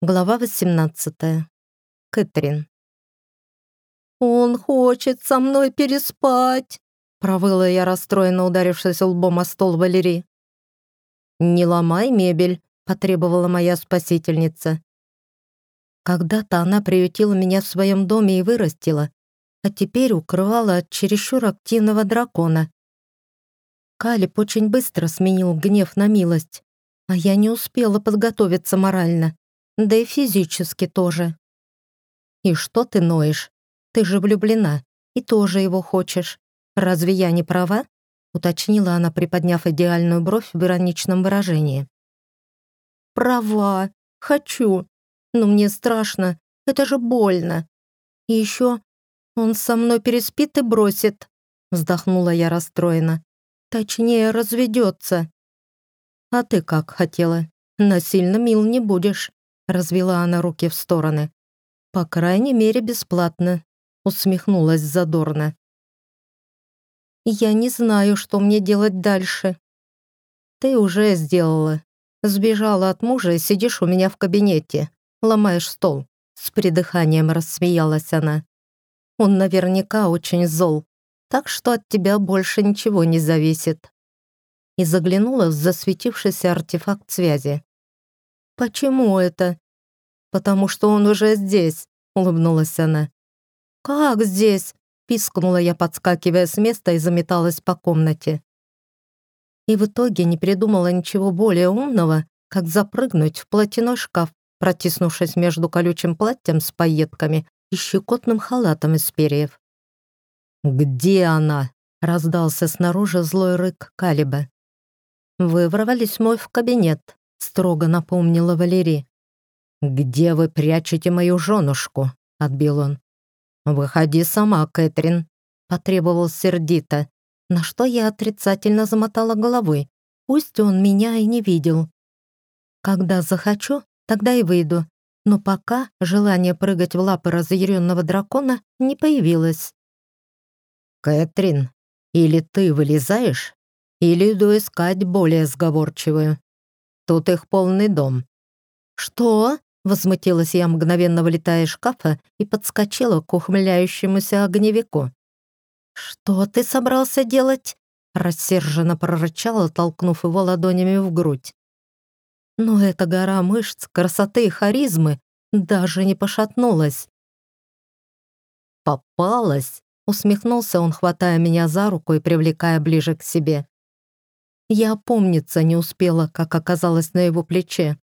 Глава 18. Кэтрин. «Он хочет со мной переспать!» — провыла я, расстроенно ударившись лбом о стол Валерии. «Не ломай мебель!» — потребовала моя спасительница. Когда-то она приютила меня в своем доме и вырастила, а теперь укрывала от чересчур активного дракона. Калиб очень быстро сменил гнев на милость, а я не успела подготовиться морально. да и физически тоже. И что ты ноешь? Ты же влюблена и тоже его хочешь. Разве я не права? Уточнила она, приподняв идеальную бровь в ироничном выражении. Права, хочу, но мне страшно, это же больно. И еще он со мной переспит и бросит, вздохнула я расстроена. Точнее, разведется. А ты Развела она руки в стороны. «По крайней мере, бесплатно», — усмехнулась задорно. «Я не знаю, что мне делать дальше». «Ты уже сделала. Сбежала от мужа и сидишь у меня в кабинете. Ломаешь стол», — с придыханием рассмеялась она. «Он наверняка очень зол, так что от тебя больше ничего не зависит». И заглянула в засветившийся артефакт связи. «Почему это?» потому что он уже здесь», — улыбнулась она. «Как здесь?» — пискнула я, подскакивая с места и заметалась по комнате. И в итоге не придумала ничего более умного, как запрыгнуть в платяной шкаф, протиснувшись между колючим платьем с пайетками и щекотным халатом из перьев. «Где она?» — раздался снаружи злой рык Калиба. «Вы ворвались мой в кабинет», — строго напомнила Валерия. «Где вы прячете мою женушку?» — отбил он. «Выходи сама, Кэтрин», — потребовал сердито, на что я отрицательно замотала головой. Пусть он меня и не видел. Когда захочу, тогда и выйду, но пока желание прыгать в лапы разъяренного дракона не появилось. «Кэтрин, или ты вылезаешь, или иду искать более сговорчивую. Тут их полный дом». «Что?» — Возмутилась я, мгновенно вылетая из шкафа, и подскочила к ухмыляющемуся огневику. «Что ты собрался делать?» Рассерженно прорычала, толкнув его ладонями в грудь. Но эта гора мышц, красоты и харизмы даже не пошатнулась. «Попалась!» — усмехнулся он, хватая меня за руку и привлекая ближе к себе. Я опомниться не успела, как оказалась на его плече.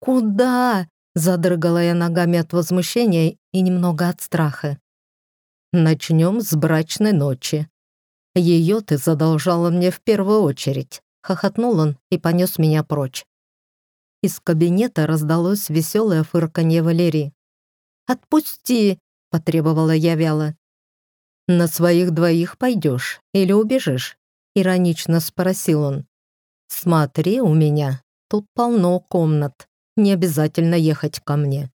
«Куда?» Задрыгала я ногами от возмущения и немного от страха. «Начнем с брачной ночи. Ее ты задолжала мне в первую очередь», — хохотнул он и понес меня прочь. Из кабинета раздалось веселое фырканье Валерии. «Отпусти!» — потребовала я вяло. «На своих двоих пойдешь или убежишь?» — иронично спросил он. «Смотри у меня, тут полно комнат». Не обязательно ехать ко мне».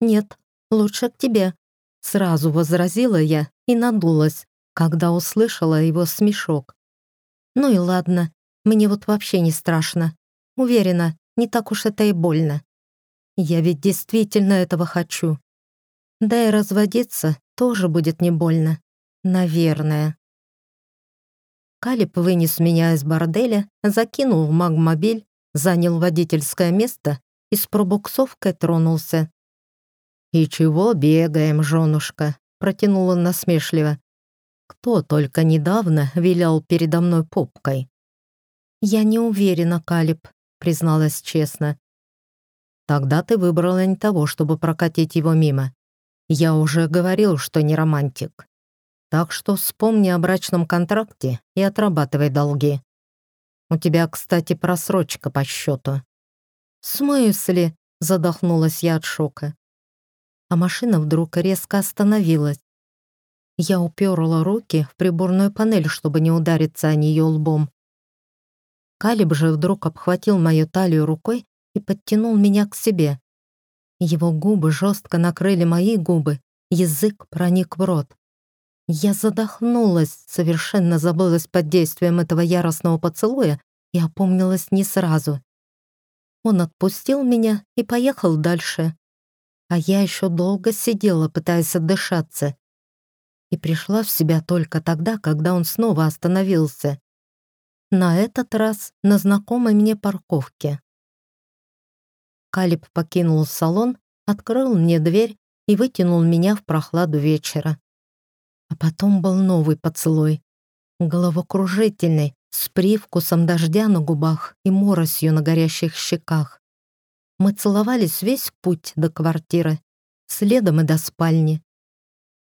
«Нет, лучше к тебе», — сразу возразила я и надулась, когда услышала его смешок. «Ну и ладно, мне вот вообще не страшно. Уверена, не так уж это и больно. Я ведь действительно этого хочу. Да и разводиться тоже будет не больно. Наверное». Калип вынес меня из борделя, закинул в магмобиль, занял водительское место и с пробуксовкой тронулся. «И чего бегаем, женушка?» — протянул он насмешливо. «Кто только недавно вилял передо мной попкой?» «Я не уверена, Калиб», — призналась честно. «Тогда ты выбрала не того, чтобы прокатить его мимо. Я уже говорил, что не романтик. Так что вспомни о брачном контракте и отрабатывай долги. У тебя, кстати, просрочка по счету». «В смысле?» — задохнулась я от шока. А машина вдруг резко остановилась. Я уперла руки в приборную панель, чтобы не удариться о нее лбом. Калиб же вдруг обхватил мою талию рукой и подтянул меня к себе. Его губы жестко накрыли мои губы, язык проник в рот. Я задохнулась, совершенно забылась под действием этого яростного поцелуя и опомнилась не сразу. Он отпустил меня и поехал дальше. А я еще долго сидела, пытаясь отдышаться. И пришла в себя только тогда, когда он снова остановился. На этот раз на знакомой мне парковке. Калиб покинул салон, открыл мне дверь и вытянул меня в прохладу вечера. А потом был новый поцелуй. Головокружительный, с привкусом дождя на губах и моросью на горящих щеках. Мы целовались весь путь до квартиры, следом и до спальни.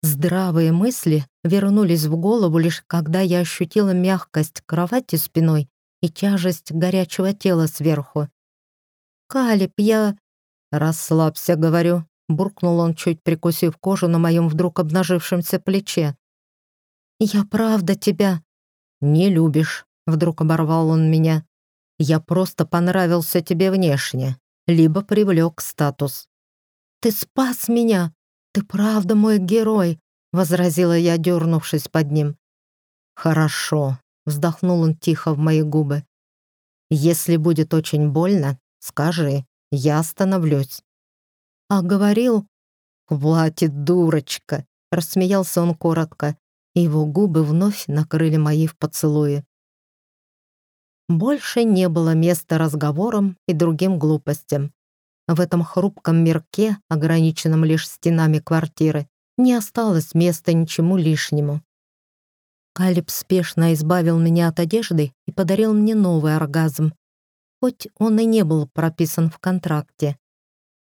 Здравые мысли вернулись в голову лишь когда я ощутила мягкость кровати спиной и тяжесть горячего тела сверху. «Калиб, я...» «Расслабься, говорю», — буркнул он, чуть прикусив кожу на моем вдруг обнажившемся плече. «Я правда тебя...» «Не любишь», — вдруг оборвал он меня. «Я просто понравился тебе внешне, либо привлек статус». «Ты спас меня! Ты правда мой герой!» — возразила я, дернувшись под ним. «Хорошо», — вздохнул он тихо в мои губы. «Если будет очень больно, скажи, я остановлюсь». «А говорил...» «Хватит, дурочка!» — рассмеялся он коротко. и Его губы вновь накрыли мои в поцелуе. Больше не было места разговорам и другим глупостям. В этом хрупком мирке, ограниченном лишь стенами квартиры, не осталось места ничему лишнему. Калиб спешно избавил меня от одежды и подарил мне новый оргазм, хоть он и не был прописан в контракте.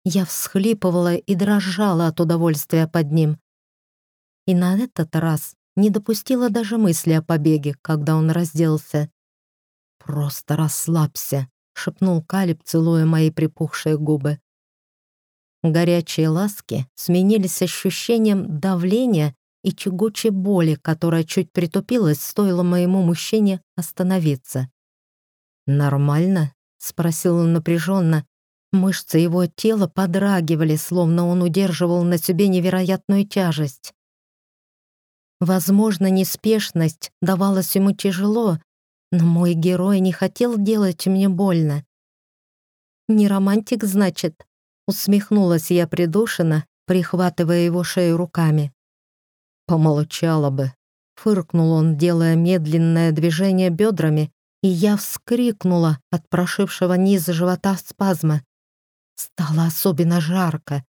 Я всхлипывала и дрожала от удовольствия под ним. И на этот раз не допустила даже мысли о побеге, когда он разделся. «Просто расслабься», — шепнул Калиб, целуя мои припухшие губы. Горячие ласки сменились ощущением давления и тягучей боли, которая чуть притупилась, стоило моему мужчине остановиться. «Нормально?» — спросил он напряженно. Мышцы его тела подрагивали, словно он удерживал на себе невероятную тяжесть. Возможно, неспешность давалась ему тяжело, Но мой герой не хотел делать мне больно. «Не романтик, значит?» Усмехнулась я придушенно, прихватывая его шею руками. «Помолчала бы», — фыркнул он, делая медленное движение бедрами, и я вскрикнула от прошившего низа живота спазма. Стало особенно жарко.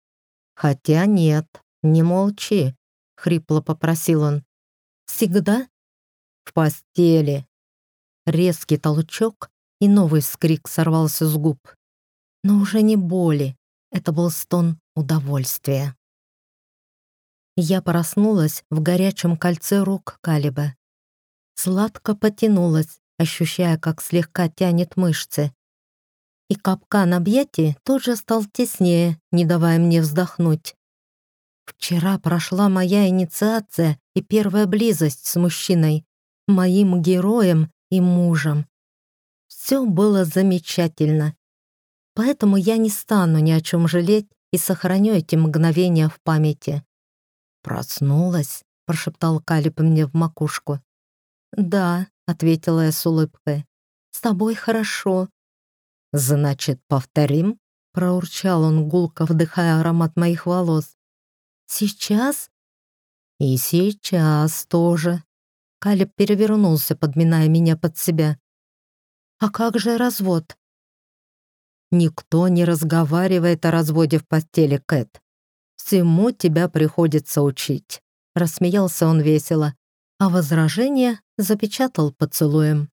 «Хотя нет, не молчи», — хрипло попросил он. «Всегда?» «В постели», резкий толчок и новый скрик сорвался с губ. Но уже не боли, это был стон удовольствия. Я проснулась в горячем кольце рук Калиба. Сладко потянулась, ощущая, как слегка тянет мышцы. И капкан объятий тот же стал теснее, не давая мне вздохнуть. Вчера прошла моя инициация и первая близость с мужчиной, моим героем и мужем. Все было замечательно. Поэтому я не стану ни о чем жалеть и сохраню эти мгновения в памяти. «Проснулась», — прошептал Калип мне в макушку. «Да», — ответила я с улыбкой, — «с тобой хорошо». «Значит, повторим?» — проурчал он, гулко вдыхая аромат моих волос. «Сейчас?» «И сейчас тоже», Калеб перевернулся, подминая меня под себя. «А как же развод?» «Никто не разговаривает о разводе в постели, Кэт. Всему тебя приходится учить», — рассмеялся он весело, а возражение запечатал поцелуем.